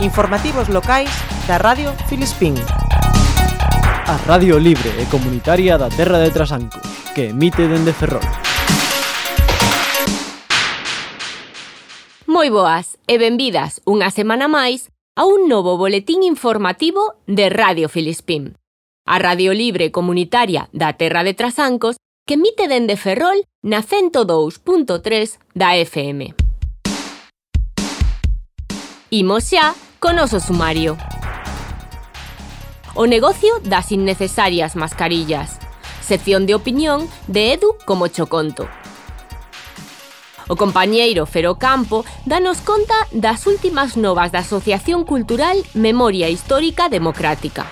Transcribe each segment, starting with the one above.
Informativos locais da Radio Filispín. A Radio Libre e Comunitaria da Terra de Trasanco, que emite dende Ferrol. Moi boas e benvidas unha semana máis a un novo boletín informativo de Radio Filispín. A Radio Libre Comunitaria da Terra de Trasancos que emite dende Ferrol na 102.3 da FM. Imos xa con oso sumario. O negocio das innecesarias mascarillas. Sección de opinión de Edu como choconto. O compañeiro Fero Campo danos conta das últimas novas da Asociación Cultural Memoria Histórica Democrática.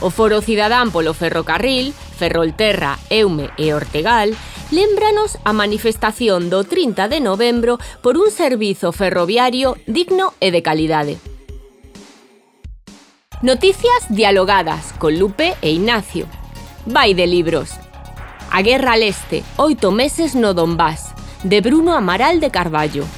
O Foro Cidadán polo Ferrocarril Ferrolterra, Eume e Ortegal lembranos a manifestación do 30 de novembro por un servizo ferroviario digno e de calidade. Noticias dialogadas con Lupe e Ignacio. Vai de libros. A Guerra al Este, oito meses no Donbass, de Bruno Amaral de Carballo.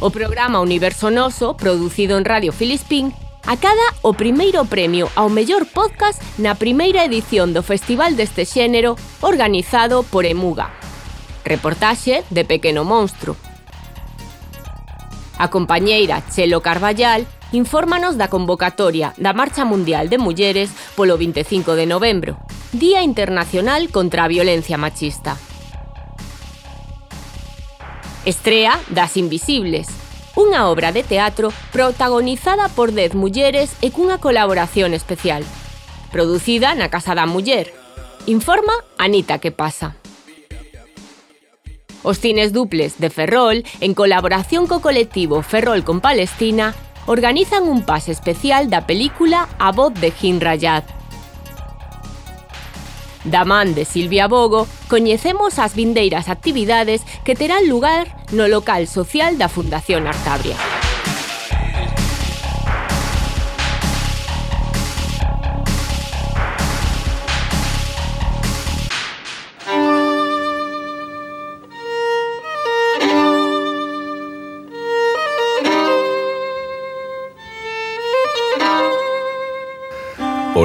O programa Universo Noso, producido en Radio Filispín, acada o primeiro premio ao mellor podcast na primeira edición do Festival deste xénero organizado por Emuga. Reportaxe de Pequeno Monstro. A compañeira Chelo Carballal infórmanos da convocatoria da Marcha Mundial de Mulleres polo 25 de novembro, Día Internacional contra a Violencia Machista. Estrea das Invisibles, unha obra de teatro protagonizada por dez mulleres e cunha colaboración especial. Producida na Casa da Muller. Informa Anita que pasa. Os cines duples de Ferrol, en colaboración co colectivo Ferrol con Palestina, organizan un pase especial da película A voz de Jim Rayad, Da man de Silvia Bogo, coñecemos as vindeiras actividades que terán lugar no local social da Fundación Artabria.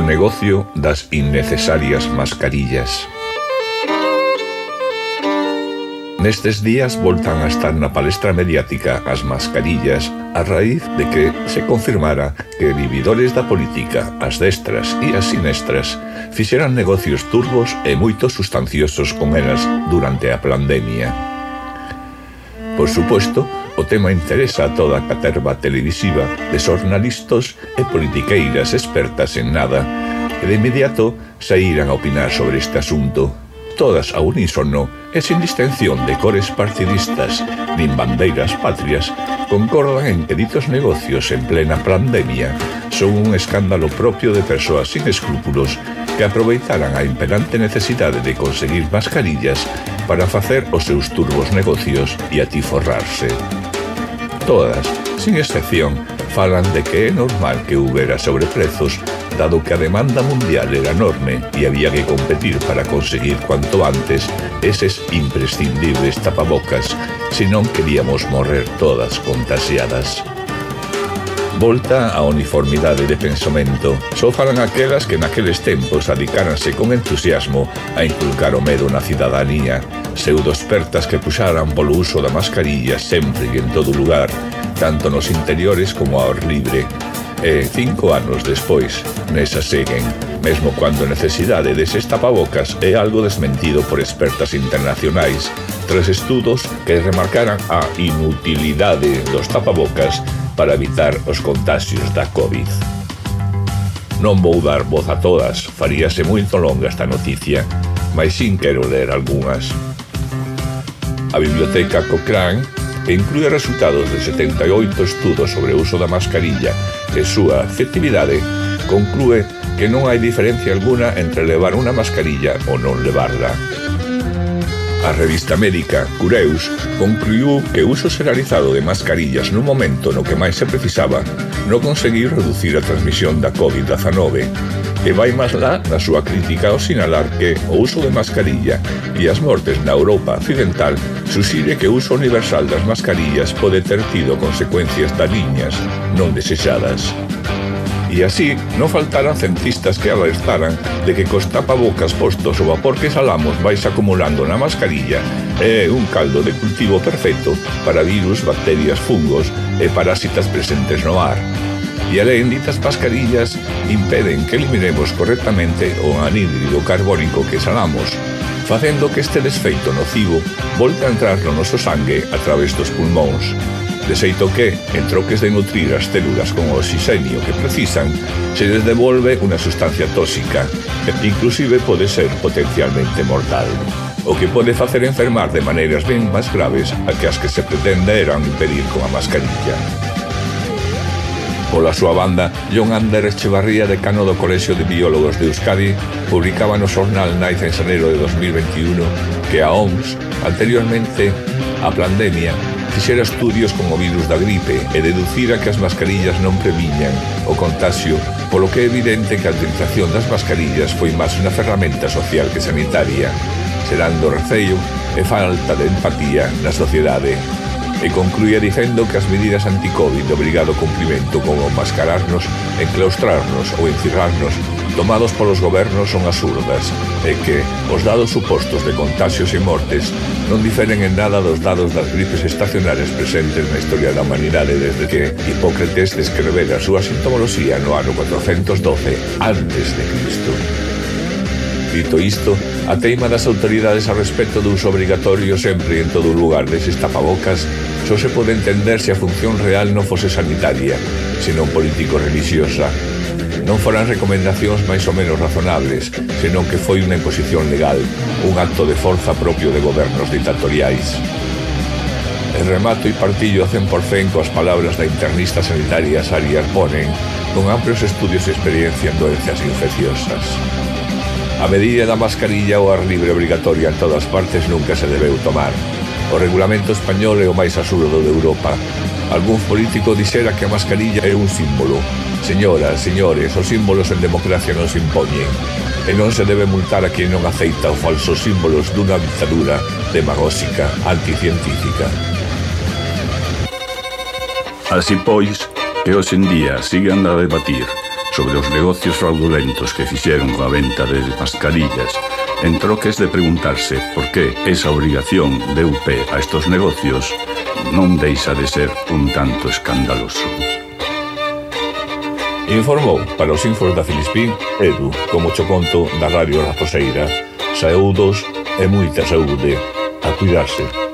o negocio das innecesarias mascarillas. Nestes días voltan a estar na palestra mediática as mascarillas a raíz de que se confirmara que vividores da política, as destras e as sinestras, fixeran negocios turbos e moito sustanciosos con elas durante a pandemia. Por suposto, O tema interesa a toda a caterva televisiva de xornalistas e politiqueiras expertas en nada e de inmediato saíran a opinar sobre este asunto. Todas a unísono e sin distinción de cores partidistas nin bandeiras patrias concordan en que ditos negocios en plena pandemia son un escándalo propio de persoas sin escrúpulos que aproveitaran a imperante necesidade de conseguir mascarillas para facer os seus turbos negocios e atiforrarse. Todas, sin excepción, falan de que é normal que houbera sobreprezos dado que a demanda mundial era enorme e había que competir para conseguir cuanto antes eses imprescindibles tapabocas, se non queríamos morrer todas contagiadas. Volta a uniformidade de pensamento. Só falan aquelas que naqueles tempos adicáranse con entusiasmo a inculcar o medo na cidadanía. Pseudospertas que puxaran polo uso da mascarilla sempre e en todo lugar, tanto nos interiores como ao ar libre. E cinco anos despois, nesas seguen, mesmo cando a necesidade deses tapabocas é algo desmentido por expertas internacionais tres estudos que remarcaran a inutilidade dos tapabocas para evitar os contagios da COVID. Non vou dar voz a todas, faríase moito longa esta noticia, mas sin quero ler algunhas. A Biblioteca Cochrane inclúe resultados de 78 estudos sobre o uso da mascarilla e súa efectividade conclúe que non hai diferencia alguna entre levar unha mascarilla ou non levarla. A revista médica Cureus concluiu que o uso xeralizado de mascarillas no momento no que máis se precisaba non conseguiu reducir a transmisión da COVID-19 e vai máis lá na súa crítica ao sinalar que o uso de mascarilla e as mortes na Europa occidental suxire que o uso universal das mascarillas pode ter tido consecuencias dañiñas non desexadas. E así non faltaran centistas que alertaran de que cos tapabocas postos o vapor que salamos vais acumulando na mascarilla é un caldo de cultivo perfecto para virus, bacterias, fungos e parásitas presentes no ar e alén ditas mascarillas impeden que eliminemos correctamente o anhídrido carbónico que salamos, facendo que este desfeito nocivo volte a entrar no noso sangue a través dos pulmóns. De xeito que, en troques de nutrir as células con o oxigenio que precisan, se les devolve unha sustancia tóxica, que inclusive pode ser potencialmente mortal o que pode facer enfermar de maneiras ben máis graves a que as que se pretende eran impedir con a mascarilla. Pola súa banda, John Ander Echevarría, decano do Colexio de Biólogos de Euskadi, publicaba no xornal Night en xaneiro de 2021 que a OMS, anteriormente a pandemia, fixera estudios con o virus da gripe e deducira que as mascarillas non previñan o contagio, polo que é evidente que a utilización das mascarillas foi máis unha ferramenta social que sanitaria, xerando receio e falta de empatía na sociedade. E concluía dicendo que as medidas anti-Covid de obrigado cumprimento como mascararnos, enclaustrarnos ou encirrarnos tomados polos gobernos son absurdas e que os dados supostos de contagios e mortes non diferen en nada dos dados das gripes estacionarias presentes na historia da humanidade desde que Hipócrates descrevera a súa sintomoloxía no ano 412 antes de Cristo. Dito isto, a teima das autoridades a respecto do uso obrigatorio sempre en todo lugar deses tapabocas só se pode entender se a función real non fose sanitaria, senón político-religiosa, non foran recomendacións máis ou menos razonables, senón que foi unha imposición legal, un acto de forza propio de gobernos dictatoriais. El remato e partillo a 100% coas palabras da internista sanitaria Sari Arponen, con amplios estudios e experiencia en doencias infecciosas. A medida da mascarilla ou ar libre obrigatoria en todas partes nunca se debeu tomar. O regulamento español é o máis absurdo de Europa. Algún político dixera que a mascarilla é un símbolo, Señoras, señores, os símbolos en democracia non se impoñen e non se debe multar a quien non aceita os falsos símbolos dunha dictadura demagóxica, anticientífica. Así pois, que hoxe en día sigan a debatir sobre os negocios fraudulentos que fixeron coa venta de mascarillas en troques de preguntarse por que esa obrigación de UP a estos negocios non deixa de ser un tanto escandaloso. Informou para os infos da Filispín Edu, como cho conto da Radio Raposeira. Saúdos e moita saúde. A cuidarse.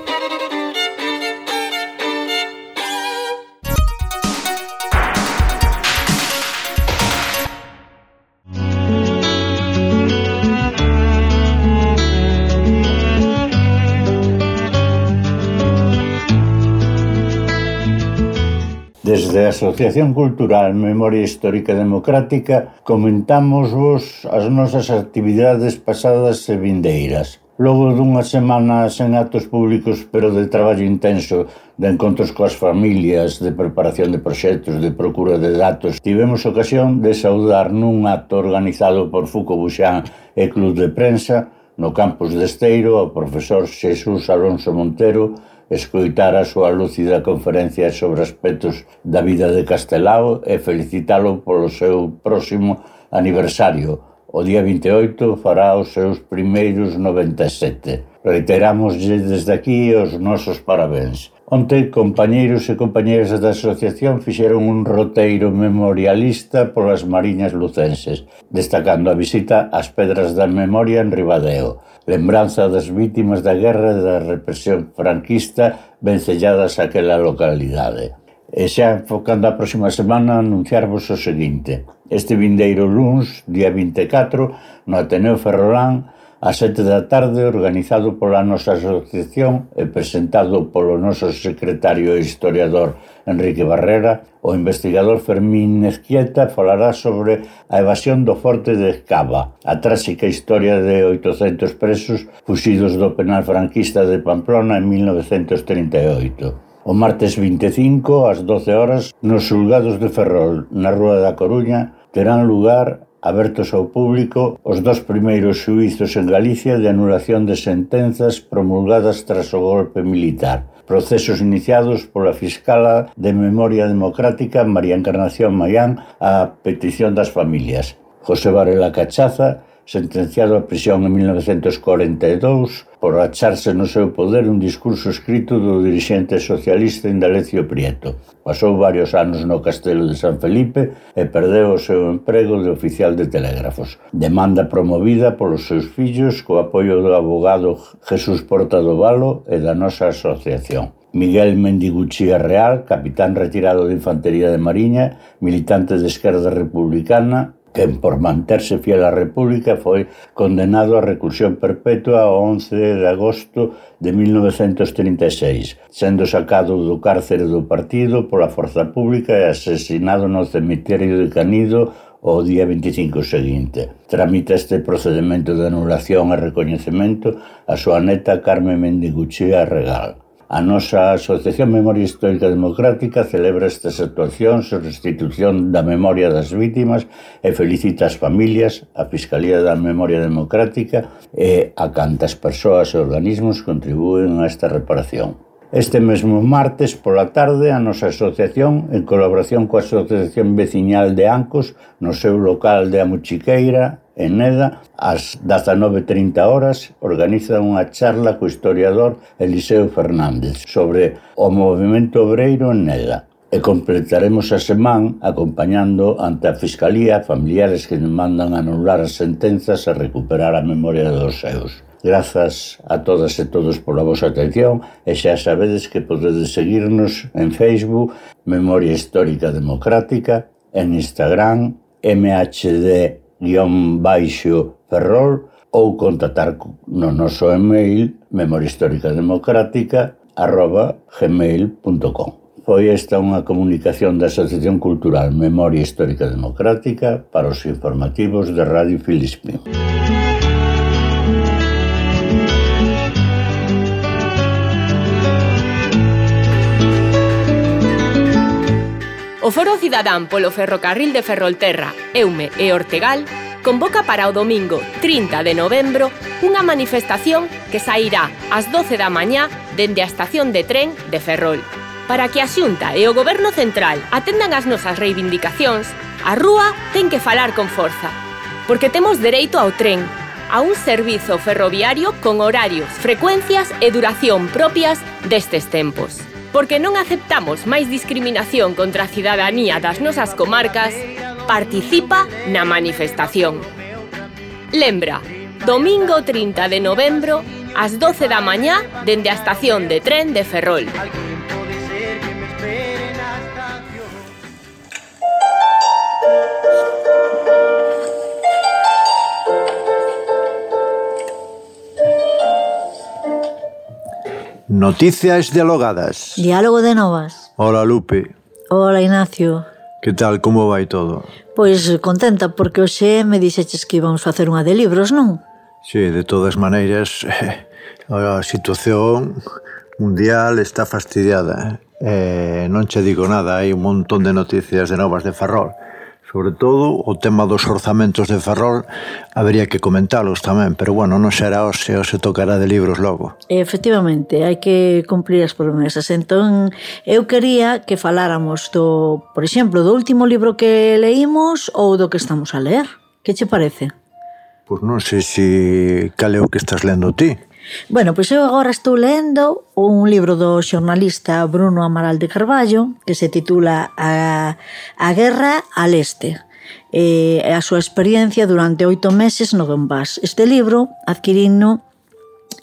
Desde a Asociación Cultural Memoria Histórica Democrática comentamos vos as nosas actividades pasadas e vindeiras. Logo dunha semana sen actos públicos pero de traballo intenso, de encontros coas familias, de preparación de proxectos, de procura de datos, tivemos ocasión de saudar nun acto organizado por Fuco Buxan e Club de Prensa no campus de Esteiro ao profesor Xesús Alonso Montero escoitar a súa lúcida conferencia sobre aspectos da vida de Castelao e felicitalo polo seu próximo aniversario. O día 28 fará os seus primeiros 97. Reiterámoslle desde aquí os nosos parabéns. Onte, compañeiros e compañeiras da asociación fixeron un roteiro memorialista polas mariñas lucenses, destacando a visita ás Pedras da Memoria en Ribadeo, lembranza das vítimas da guerra e da represión franquista vencelladas aquela localidade. E xa enfocando a próxima semana anunciarvos o seguinte. Este vindeiro luns, día 24, no Ateneo Ferrolán, a sete da tarde organizado pola nosa asociación e presentado polo noso secretario e historiador Enrique Barrera, o investigador Fermín Nezquieta falará sobre a evasión do forte de Cava, a tráxica historia de 800 presos fuxidos do penal franquista de Pamplona en 1938 o martes 25 ás 12 horas nos xulgados de Ferrol, na Rúa da Coruña, terán lugar abertos ao público os dos primeiros xuizos en Galicia de anulación de sentenzas promulgadas tras o golpe militar. Procesos iniciados pola Fiscala de Memoria Democrática María Encarnación Mayán a petición das familias. José Varela Cachaza sentenciado a prisión en 1942 por acharse no seu poder un discurso escrito do dirixente socialista Indalecio Prieto. Pasou varios anos no castelo de San Felipe e perdeu o seu emprego de oficial de telégrafos. Demanda promovida polos seus fillos co apoio do abogado Jesús Porta do Valo e da nosa asociación. Miguel Mendiguchía Real, capitán retirado de Infantería de Mariña, militante de Esquerda Republicana, quen por manterse fiel á República foi condenado a reclusión perpetua o 11 de agosto de 1936, sendo sacado do cárcere do partido pola forza pública e asesinado no cemiterio de Canido o día 25 seguinte. Tramita este procedimento de anulación e recoñecemento a súa neta Carmen Mendiguchía Regal. A nosa Asociación Memoria Histórica Democrática celebra estas actuacións en restitución da memoria das vítimas e felicita as familias, a Fiscalía da Memoria Democrática e a cantas persoas e organismos contribúen a esta reparación. Este mesmo martes pola tarde a nosa asociación, en colaboración coa Asociación Veciñal de Ancos, no seu local de Amuchiqueira, en Neda, ás 19.30 horas, organiza unha charla co historiador Eliseo Fernández sobre o movimento obreiro en Neda. E completaremos a semán acompañando ante a Fiscalía familiares que demandan anular as sentenzas e recuperar a memoria dos seus. Grazas a todas e todos pola vosa atención e xa sabedes que podedes seguirnos en Facebook Memoria Histórica Democrática, en Instagram mhd-ferrol ou contactar no noso email memoriahistoricademocrática arroba gmail.com foi esta unha comunicación da Asociación Cultural Memoria Histórica Democrática para os informativos de Radio Filispín. O Foro Cidadán polo Ferrocarril de Ferrolterra, Eume e Ortegal convoca para o domingo 30 de novembro unha manifestación que sairá ás 12 da mañá dende a estación de tren de Ferrol. Para que a Xunta e o Goberno Central atendan as nosas reivindicacións, a rúa ten que falar con forza, porque temos dereito ao tren, a un servizo ferroviario con horarios, frecuencias e duración propias destes tempos porque non aceptamos máis discriminación contra a cidadanía das nosas comarcas, participa na manifestación. Lembra, domingo 30 de novembro, ás 12 da mañá, dende a estación de tren de Ferrol. Noticias dialogadas. Diálogo de novas. Hola, Lupe. Hola, Ignacio. Que tal, como vai todo? Pois contenta, porque hoxe me dixeches que íbamos facer unha de libros, non? Sí, de todas maneiras, a situación mundial está fastidiada. Eh? eh, non che digo nada, hai un montón de noticias de novas de Ferrol. Sobre todo, o tema dos orzamentos de Ferrol habería que comentalos tamén, pero bueno, non será hoxe, hoxe tocará de libros logo. Efectivamente, hai que cumplir as promesas. Entón, eu quería que faláramos do, por exemplo, do último libro que leímos ou do que estamos a ler. Que che parece? Pois non sei se cal é o que estás lendo ti. Bueno, pois eu agora estou lendo un libro do xornalista Bruno Amaral de Carballo que se titula A, a guerra al este e a súa experiencia durante oito meses no Donbass. Este libro adquirino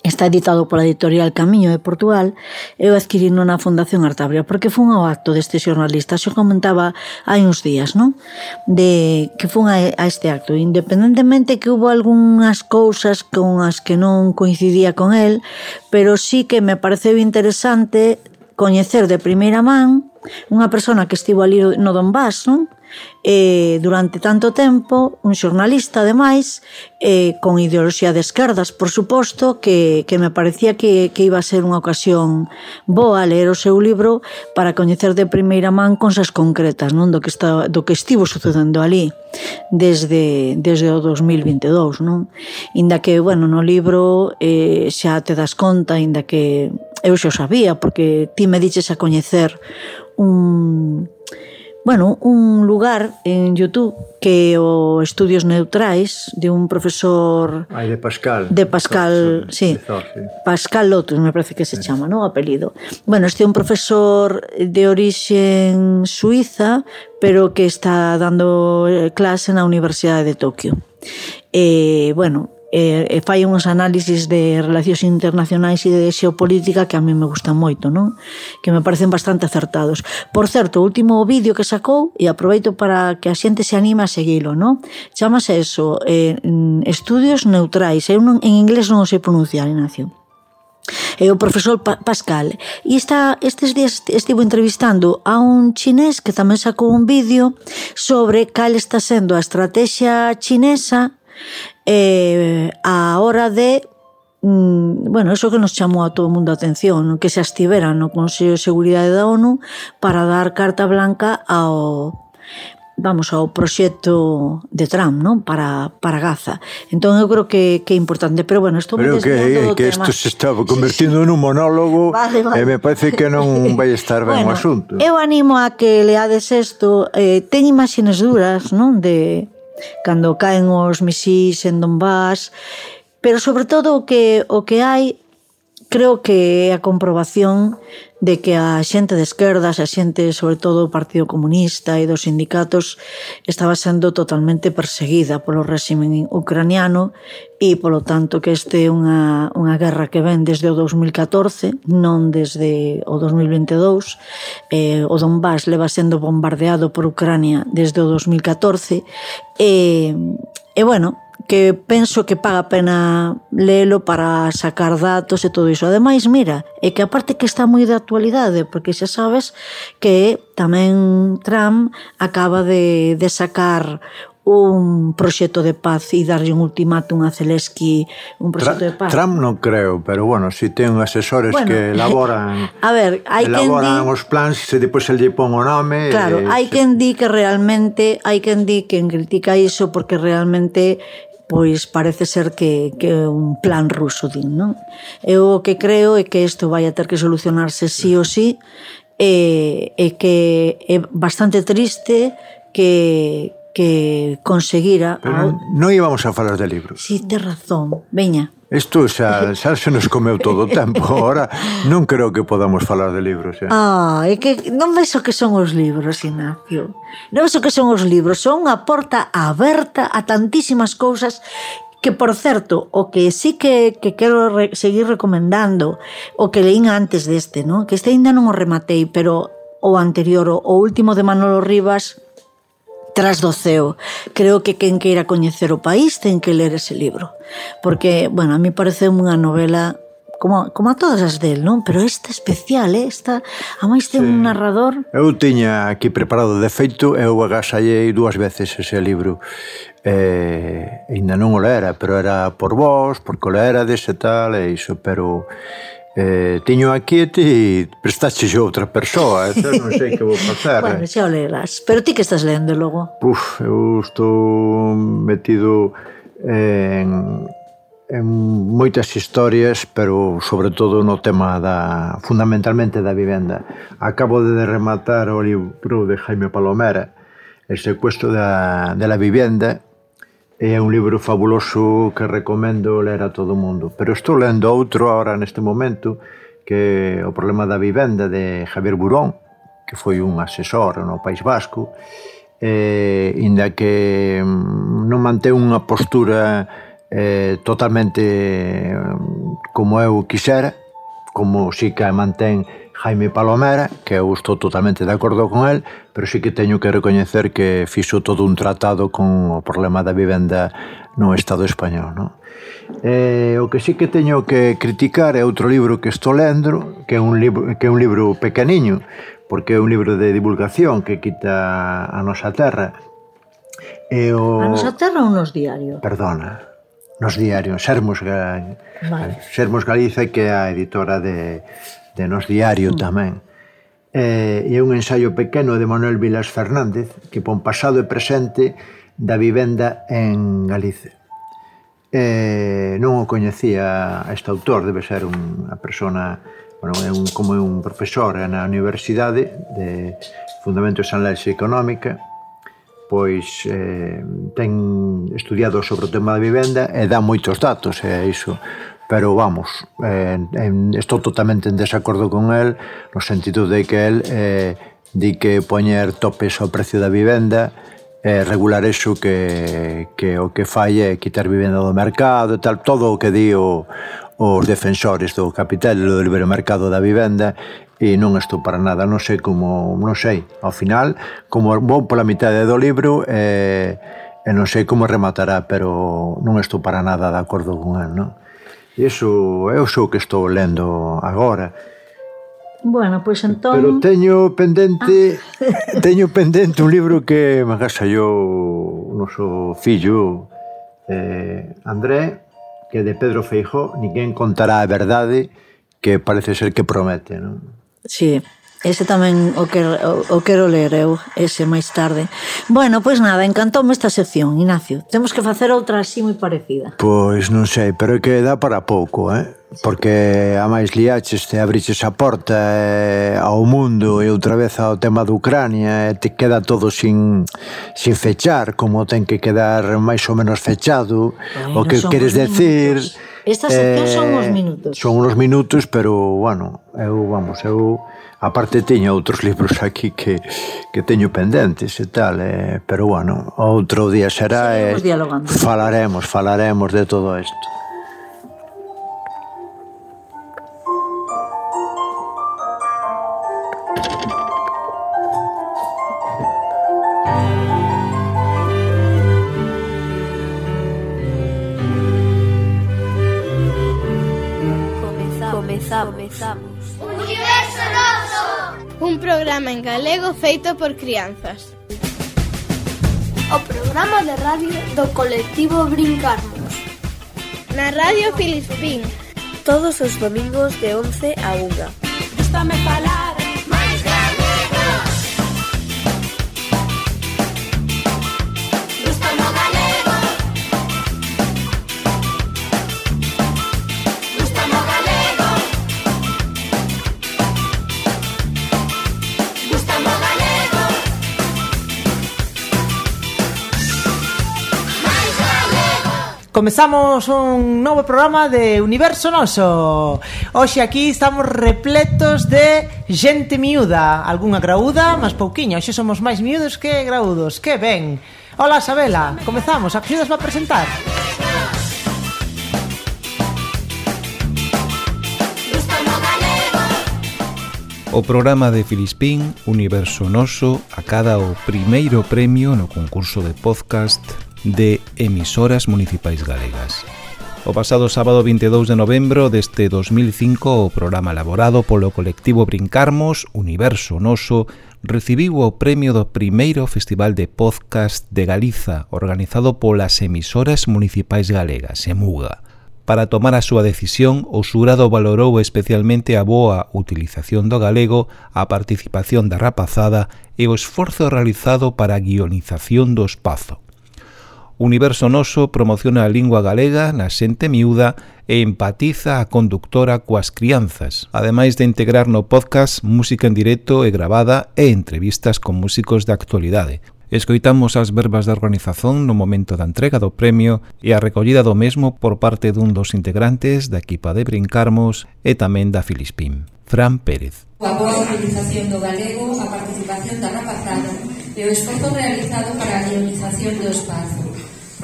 Está editado pola editorial Camiño de Portugal e o na Fundación Artabria, porque fun ao acto deste xornalista, xo comentaba hai uns días, non? De que fun a, a este acto, independentemente que hubo algunhas cousas con as que non coincidía con el, pero sí que me pareceu interesante coñecer de primeira man unha persona que estivo ali no Donbass, non? eh, durante tanto tempo un xornalista ademais eh, con ideoloxía de esquerdas por suposto que, que me parecía que, que iba a ser unha ocasión boa ler o seu libro para coñecer de primeira man consas concretas non do que, está, do que estivo sucedendo ali desde, desde o 2022 non? inda que bueno, no libro eh, xa te das conta inda que eu xa o sabía porque ti me diches a coñecer un bueno, un lugar en YouTube que o Estudios Neutrais de un profesor Ai, de Pascal. De Pascal, sí. Zor, sí. Pascal Lotus, me parece que se sí. chama, O apelido. Bueno, este é un profesor de orixen suiza, pero que está dando eh, clase na Universidade de Tokio. Eh, bueno, e, e fai uns análisis de relacións internacionais e de xeopolítica que a mí me gustan moito, non? Que me parecen bastante acertados. Por certo, o último vídeo que sacou, e aproveito para que a xente se anime a seguilo, non? Chamase eso, eh, estudios neutrais. Eu non, en inglés non o sei pronunciar, Ignacio é o profesor pa Pascal. E está, estes días estivo entrevistando a un chinés que tamén sacou un vídeo sobre cal está sendo a estrategia chinesa eh, a hora de mm, bueno, eso que nos chamou a todo mundo a atención, no? que se estivera no Consello de Seguridade da ONU para dar carta blanca ao vamos ao proxecto de Trump, non? Para, para Gaza. Entón eu creo que, que é importante, pero bueno, estou Creo que, é, eh, que isto se está convertindo sí, sí. nun monólogo vale, vale. e me parece que non vai estar ben bueno, o asunto. Eu animo a que leades isto, eh, ten imaxines duras, non? De, cando caen os misís en Donbass, pero sobre todo o que o que hai creo que é a comprobación de que a xente de esquerdas, a xente sobre todo do Partido Comunista e dos sindicatos estaba sendo totalmente perseguida polo réximen ucraniano e polo tanto que este é unha, unha guerra que ven desde o 2014 non desde o 2022 eh, o Donbass leva sendo bombardeado por Ucrania desde o 2014 e, e bueno, que penso que paga pena lelo para sacar datos e todo iso. Ademais, mira, é que a parte que está moi de actualidade, porque xa sabes que tamén Trump acaba de, de sacar un proxecto de paz e darlle un ultimátum a Zelensky un proxecto de paz. Trump non creo, pero bueno, si ten asesores bueno, que elaboran a ver, hai elaboran quen di, os plans e depois el lle pon o nome. Claro, e, hai se... quen di que realmente hai quen di que critica iso porque realmente pois parece ser que, que é un plan ruso, din, non? Eu o que creo é que isto vai a ter que solucionarse sí ou sí, e, e que é bastante triste que, que conseguira... Pero non íbamos a falar de libros. Sí, te razón. Veña. Isto xa, xa se nos comeu todo o tempo. Ahora non creo que podamos falar de libros. xa. Ah, é que non ves o que son os libros, Ignacio. Non ves o que son os libros. Son unha porta aberta a tantísimas cousas que por certo, o que sí que, que quero re, seguir recomendando, o que leín antes deste, non? que este ainda non o rematei, pero o anterior, o último de Manolo Rivas, tras do ceo. Creo que quen queira coñecer o país ten que ler ese libro. Porque, bueno, a mí parece unha novela como, como a todas as del, non? Pero esta especial, eh? esta, a máis ten sí. un narrador... Eu tiña aquí preparado, de feito, eu agasallei dúas veces ese libro. Eh, ainda non o lera, pero era por vos, porque o era dese tal, e iso, pero Eh, teño aquí e ti prestaste yo outra persoa, eh? non sei que vou facer. bueno, eh. xa o lerás. Pero ti que estás lendo logo? Uf, eu estou metido en, en moitas historias, pero sobre todo no tema da fundamentalmente da vivenda. Acabo de rematar o libro de Jaime Palomera, El secuestro da, de la vivienda, É un libro fabuloso que recomendo ler a todo o mundo. Pero estou lendo outro ahora neste momento que é o problema da vivenda de Javier Burón, que foi un asesor no País Vasco, eh, inda que mm, non manteu unha postura eh, totalmente mm, como eu quixera, como si que mantén Jaime Palomera, que eu estou totalmente de acordo con el, pero sí que teño que recoñecer que fixo todo un tratado con o problema da vivenda no Estado español. Non? Eh, o que sí que teño que criticar é outro libro que estou lendo, que é un libro, que é un libro pequeniño, porque é un libro de divulgación que quita a nosa terra. E o... A nosa terra ou nos diarios? Perdona nos diarios, Sermos, Ga... vale. Sermos Galiza que é a editora de, de Nos Diario mm. tamén. Eh, e un ensaio pequeno de Manuel Vilas Fernández que pon pasado e presente da vivenda en Galicia. Eh, non o coñecía este autor, debe ser unha persona bueno, é un, como é un profesor na Universidade de Fundamentos en Lexia Económica, pois eh, ten estudiado sobre o tema da vivenda e dá moitos datos, e iso. Pero vamos, eh, en, estou totalmente en desacordo con el no sentido de que el eh, di que poñer topes ao precio da vivenda eh, regular eso que, que o que fai é quitar vivenda do mercado e tal, todo o que di o, os defensores do capital e do libre mercado da vivenda e non estou para nada, non sei como, non sei, ao final, como vou pola mitade do libro e, e non sei como rematará, pero non estou para nada de acordo con él, non? Iso é o xo que estou lendo agora. Bueno, pois pues entón... Pero teño pendente ah. teño pendente un libro que me agasallou o noso fillo eh, André que de Pedro Feijó ninguén contará a verdade que parece ser que promete, non? Sí, ese tamén o, que, o, o quero ler eu, ese máis tarde. Bueno, pois nada, encantoume esta sección, Ignacio. Temos que facer outra así moi parecida. Pois non sei, pero é que dá para pouco, eh? porque a máis liaches te abriches a porta eh, ao mundo e outra vez ao tema de Ucrania e te queda todo sin, sin fechar como ten que quedar máis ou menos fechado bueno, o que queres decir Esta sección eh, son uns minutos. Son uns minutos, pero bueno eu, vamos, eu aparte teño outros libros aquí que, que teño pendentes e tal eh, pero bueno, outro día será e eh, falaremos, falaremos de todo isto. galego feito por crianzas. O programa de radio do colectivo Brincarmos. Na radio Filispín. Todos os domingos de 11 a 1. Gústame falar. Comezamos un novo programa de Universo Noso. Hoxe aquí estamos repletos de xente miúda. Algúnha graúda, mas pouquiña. Hoxe somos máis miúdos que graúdos. Que ben. Hola Sabela, comezamos, a que xudas presentar? O programa de Filispín Universo Noso acada o primeiro premio no concurso de podcast de emisoras municipais galegas. O pasado sábado 22 de novembro deste 2005 o programa elaborado polo colectivo Brincarmos Universo Noso recibiu o premio do primeiro Festival de Podcast de Galiza organizado polas emisoras municipais galegas, EMUGA. Para tomar a súa decisión, o xurado valorou especialmente a boa utilización do galego, a participación da rapazada e o esforzo realizado para a guionización do espazo Universo Noso promociona a lingua galega na xente miúda e empatiza a conductora coas crianzas, ademais de integrar no podcast música en directo e gravada e entrevistas con músicos da actualidade. Escoitamos as verbas da organización no momento da entrega do premio e a recollida do mesmo por parte dun dos integrantes da equipa de Brincarmos e tamén da Filispín, Fran Pérez. A boa utilización do galego, a participación da rapazada e o esforzo realizado para a guionización do espazo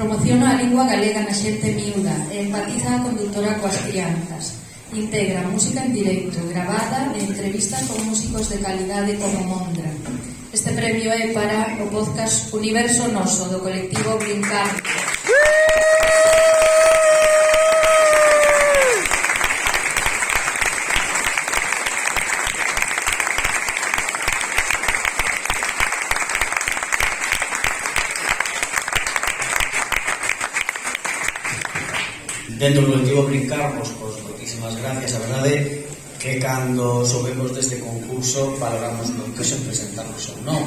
Promociona a lingua galega na xente miúda e empatiza a conductora coas crianzas. Integra música en directo, gravada e entrevistas con músicos de calidade como Mondra. Este premio é para o podcast Universo Noso do colectivo Brincar. ¡Sí! dentro do colectivo brincarmos, pois, moitísimas gracias, a verdade, que cando soubemos deste concurso valoramos moito se presentarnos ou non.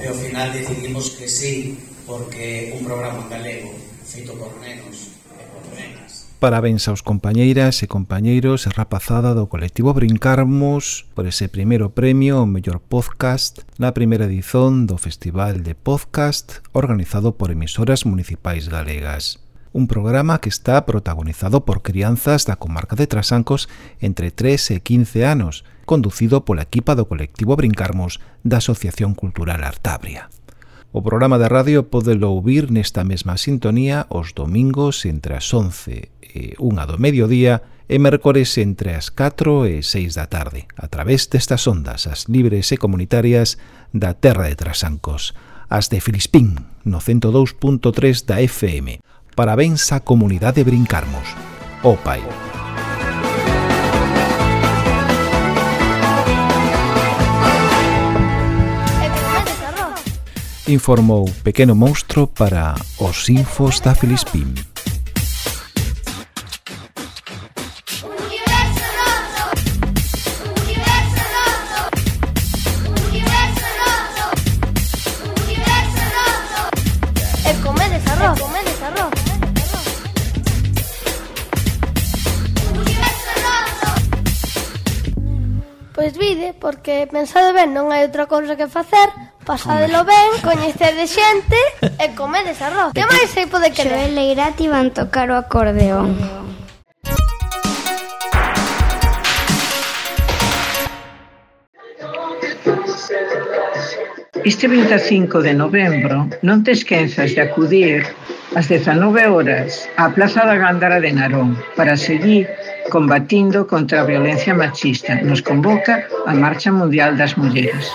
E ao final decidimos que sí, porque un programa galego feito por nenos e por nenas. Parabéns aos compañeiras e compañeiros e rapazada do colectivo Brincarmos por ese primeiro premio ao mellor podcast na primeira edición do Festival de Podcast organizado por emisoras municipais galegas un programa que está protagonizado por crianzas da comarca de Trasancos entre 3 e 15 anos, conducido pola equipa do colectivo Brincarmos da Asociación Cultural Artabria. O programa de radio podelo ouvir nesta mesma sintonía os domingos entre as 11 e 1 do mediodía e mércores entre as 4 e 6 da tarde, a través destas ondas, as libres e comunitarias da Terra de Trasancos, as de Filispín, no 102.3 da FM, Parabéns á comunidade Brincarmos. O Pai. Informou Pequeno Monstro para os Infos da Filispín. porque pensade ben, non hai outra cousa que facer, pasadelo ben, coñecede xente e comedes arroz. Que máis se pode querer? Xoel Leirati van tocar o acordeón. Este 25 de novembro non te esquenzas de acudir ás 19 horas á Plaza da Gándara de Narón para seguir combatindo contra a violencia machista. Nos convoca a Marcha Mundial das Mulleres.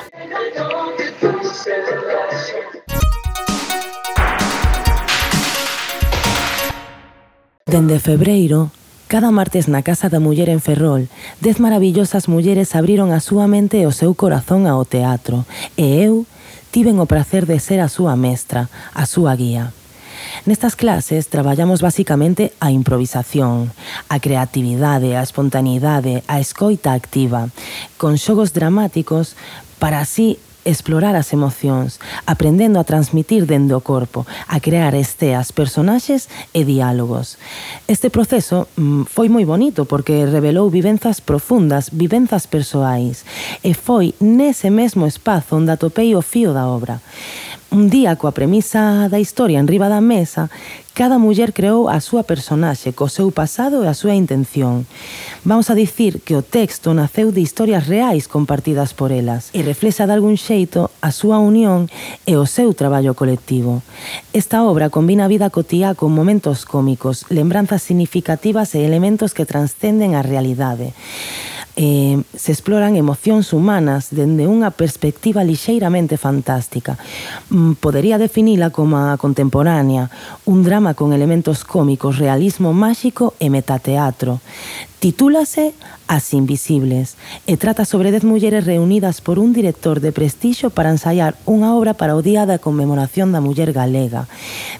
Dende febreiro, cada martes na Casa da Muller en Ferrol, dez maravillosas mulleres abriron a súa mente e o seu corazón ao teatro, e eu tiven o prazer de ser a súa mestra, a súa guía. Nestas clases traballamos basicamente a improvisación, a creatividade, a espontaneidade, a escoita activa, con xogos dramáticos para así explorar as emocións, aprendendo a transmitir dende o corpo, a crear esteas, personaxes e diálogos. Este proceso mm, foi moi bonito porque revelou vivenzas profundas, vivenzas persoais, e foi nese mesmo espazo onde atopei o fío da obra. Un día, coa premisa da historia en riba da mesa, cada muller creou a súa personaxe, co seu pasado e a súa intención. Vamos a dicir que o texto naceu de historias reais compartidas por elas e reflexa de algún xeito a súa unión e o seu traballo colectivo. Esta obra combina a vida cotía con momentos cómicos, lembranzas significativas e elementos que transcenden a realidade eh, se exploran emocións humanas dende unha perspectiva lixeiramente fantástica. Mm, podería definila como a contemporánea, un drama con elementos cómicos, realismo máxico e metateatro. Titúlase As Invisibles e trata sobre dez mulleres reunidas por un director de prestixo para ensaiar unha obra para o Día da Conmemoración da Muller Galega.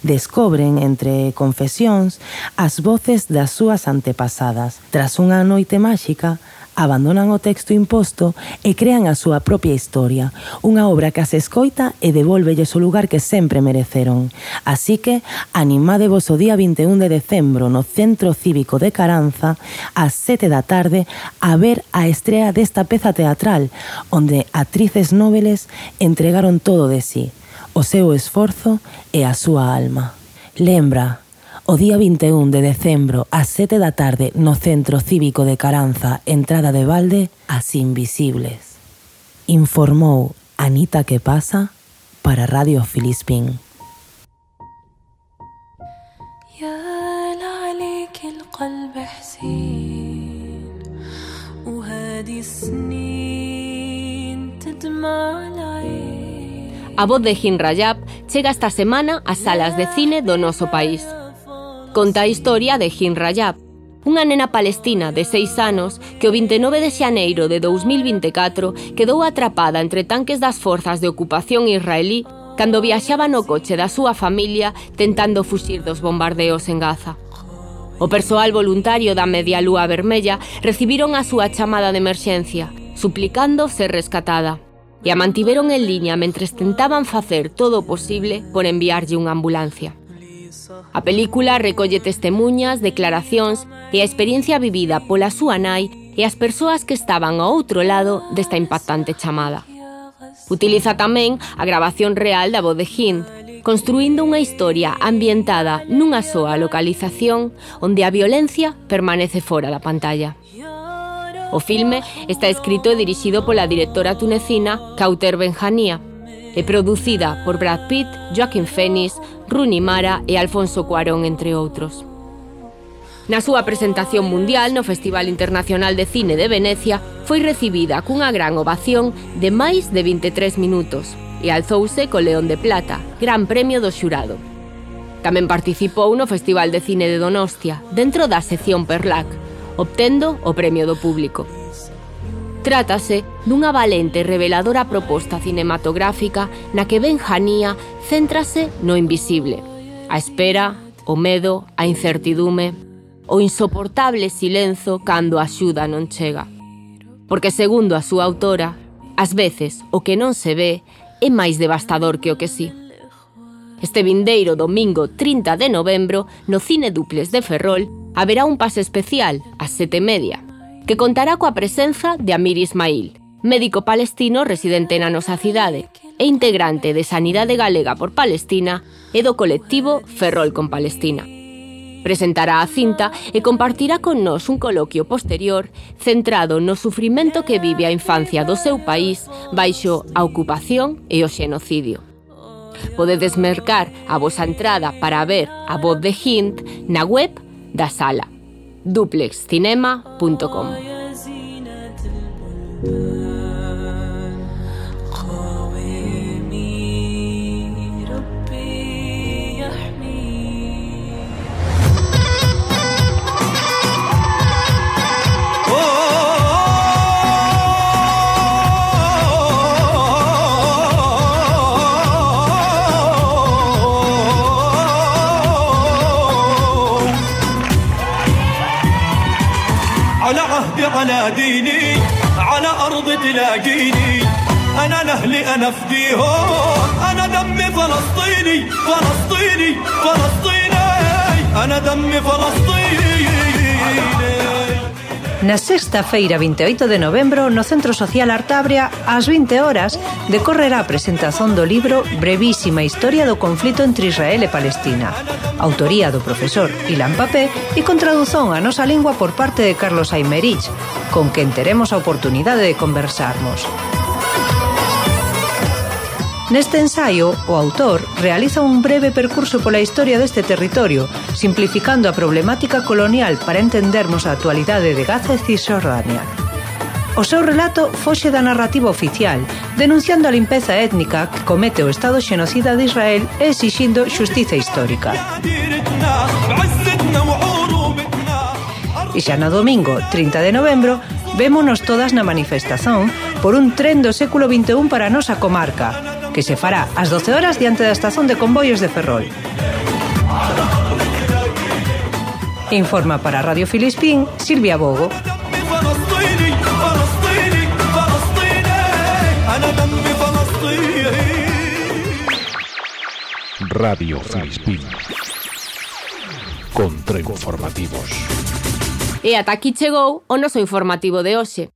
Descobren, entre confesións, as voces das súas antepasadas. Tras unha noite máxica, abandonan o texto imposto e crean a súa propia historia, unha obra que as escoita e devolvelles o lugar que sempre mereceron. Así que, animadevos o día 21 de decembro no Centro Cívico de Caranza, ás 7 da tarde, a ver a estrea desta peza teatral, onde actrices noveles entregaron todo de sí, o seu esforzo e a súa alma. Lembra, O día 21 de decembro ás 7 da tarde no Centro Cívico de Caranza, entrada de balde, as Invisibles. Informou Anita que pasa para Radio Filispín. قلبي حزين وهادي السنين تدمع العين A voz de Hin Rajab chega esta semana ás salas de cine do noso país. conta a historia de Jin Rayab, unha nena palestina de seis anos que o 29 de xaneiro de 2024 quedou atrapada entre tanques das forzas de ocupación israelí cando viaxaba no coche da súa familia tentando fuxir dos bombardeos en Gaza. O persoal voluntario da Media Lúa Vermella recibiron a súa chamada de emerxencia, suplicando ser rescatada. E a mantiveron en liña mentres tentaban facer todo o posible por enviarlle unha ambulancia. A película recolle testemunhas, declaracións e a experiencia vivida pola súa nai e as persoas que estaban ao outro lado desta impactante chamada. Utiliza tamén a grabación real da voz de Hind, construindo unha historia ambientada nunha soa localización onde a violencia permanece fora da pantalla. O filme está escrito e dirixido pola directora tunecina Kauter Benjania e producida por Brad Pitt, Joaquin Phoenix, Rooney Mara e Alfonso Cuarón, entre outros. Na súa presentación mundial no Festival Internacional de Cine de Venecia foi recibida cunha gran ovación de máis de 23 minutos e alzouse co León de Plata, gran premio do xurado. Tamén participou no Festival de Cine de Donostia, dentro da sección Perlac, obtendo o premio do público. Trátase dunha valente e reveladora proposta cinematográfica na que Benjanía céntrase no invisible. A espera, o medo, a incertidume, o insoportable silenzo cando a axuda non chega. Porque segundo a súa autora, ás veces o que non se ve é máis devastador que o que sí. Este vindeiro domingo 30 de novembro, no Cine Duples de Ferrol, haberá un pase especial ás sete media que contará coa presenza de Amir Ismail, médico palestino residente na nosa cidade e integrante de Sanidade Galega por Palestina e do colectivo Ferrol con Palestina. Presentará a cinta e compartirá con nós un coloquio posterior centrado no sufrimento que vive a infancia do seu país baixo a ocupación e o xenocidio. Podedes mercar a vosa entrada para ver a voz de Hint na web da sala. duplexcinema.com. على ديني على أرض تلاقيني. أنا لأهلي أنا فديهم أنا دمي فلسطيني فلسطيني فلسطيني. أنا دمي فلسطيني. Na sexta feira 28 de novembro, no Centro Social Artabria, ás 20 horas, decorrerá a presentación do libro Brevísima historia do conflito entre Israel e Palestina. Autoría do profesor Ilan Papé e con tradución a nosa lingua por parte de Carlos Aymerich, con quen teremos a oportunidade de conversarmos. Neste ensaio, o autor realiza un breve percurso pola historia deste territorio, simplificando a problemática colonial para entendermos a actualidade de Gaza e Cisjordania. O seu relato foxe da narrativa oficial, denunciando a limpeza étnica que comete o Estado xenocida de Israel e exixindo xustiza histórica. E xa no domingo, 30 de novembro, vémonos todas na manifestación por un tren do século XXI para a nosa comarca, que se fará ás 12 horas diante da estación de convoios de Ferrol. Informa para Radio Filispín, Silvia Bogo. Radio Filispín. Contrainformativos. E ata aquí chegou o noso informativo de hoxe.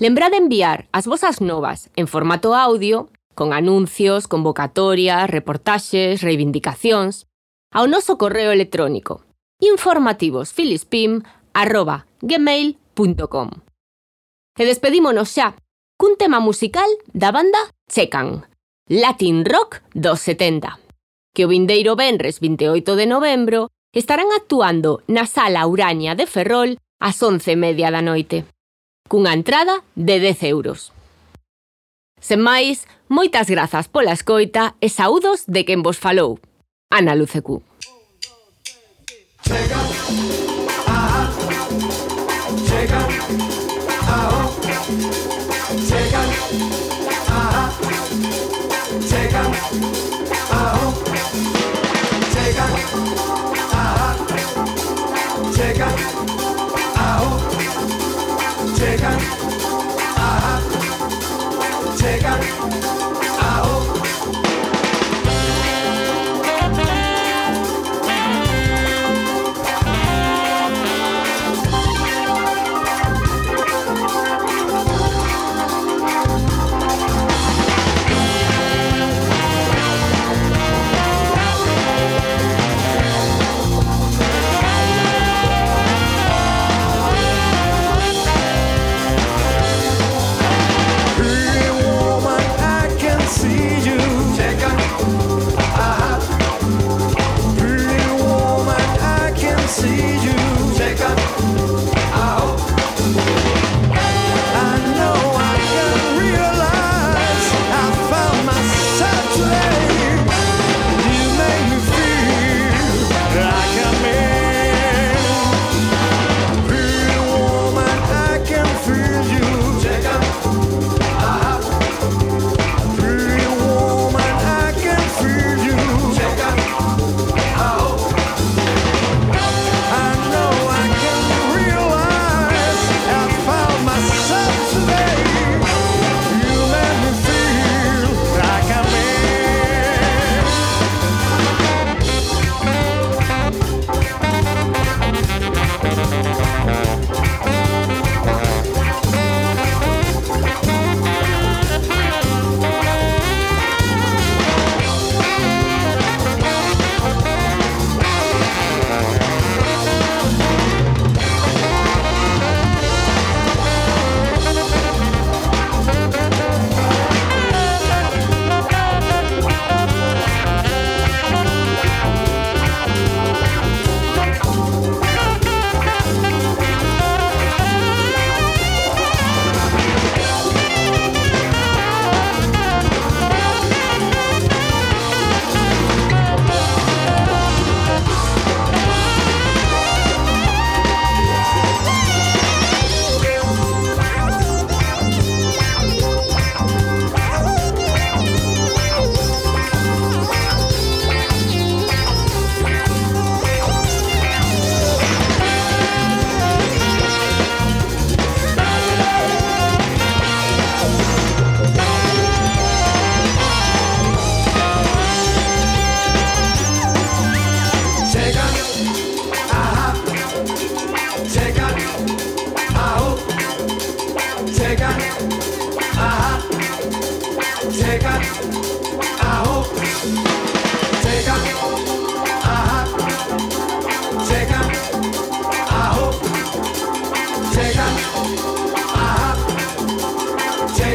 Lembrade enviar as vosas novas en formato audio con anuncios, convocatorias, reportaxes, reivindicacións, ao noso correo electrónico informativosfilispim.gmail.com E despedímonos xa cun tema musical da banda Checan, Latin Rock dos 70, que o vindeiro venres 28 de novembro estarán actuando na Sala Urania de Ferrol ás 11:30 da noite, cunha entrada de 10 euros. Sen máis, Moitas grazas pola escoita e saúdos de quen vos falou. Ana Lucecu. Chega.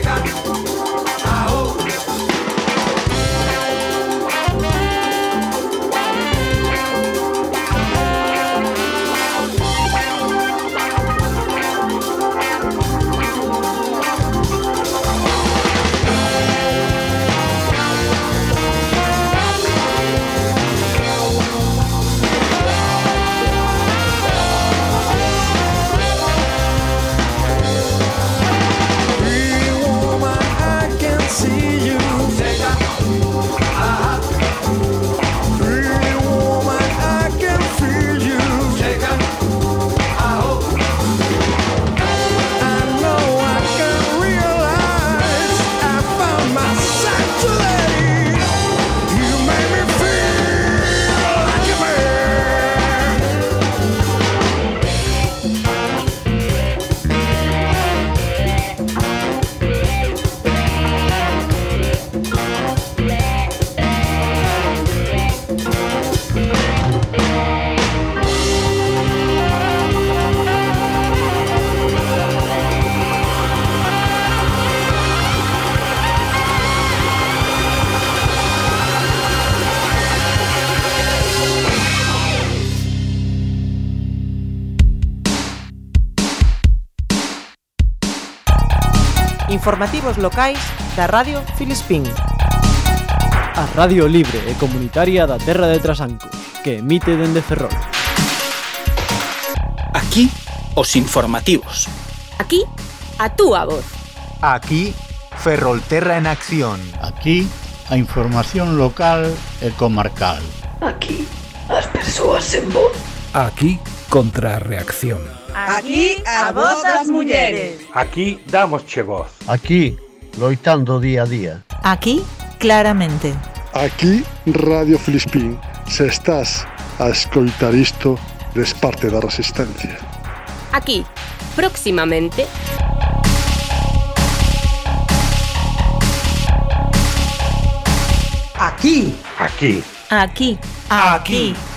Jamaican. informativos locais da Radio Filispín. A Radio Libre e Comunitaria da Terra de Trasanco, que emite dende Ferrol. Aquí, os informativos. Aquí, a túa voz. Aquí, Ferrolterra en acción. Aquí, a información local e comarcal. Aquí, as persoas en voz. Aquí, contra a reacción. Aquí a voz das mulleres. Aquí damos che voz. Aquí, loitando día a día. Aquí, claramente. Aquí, Radio Filispín. Se estás a escoitar isto, des parte da resistencia. Aquí, próximamente... Aquí. Aquí. Aquí. Aquí. Aquí.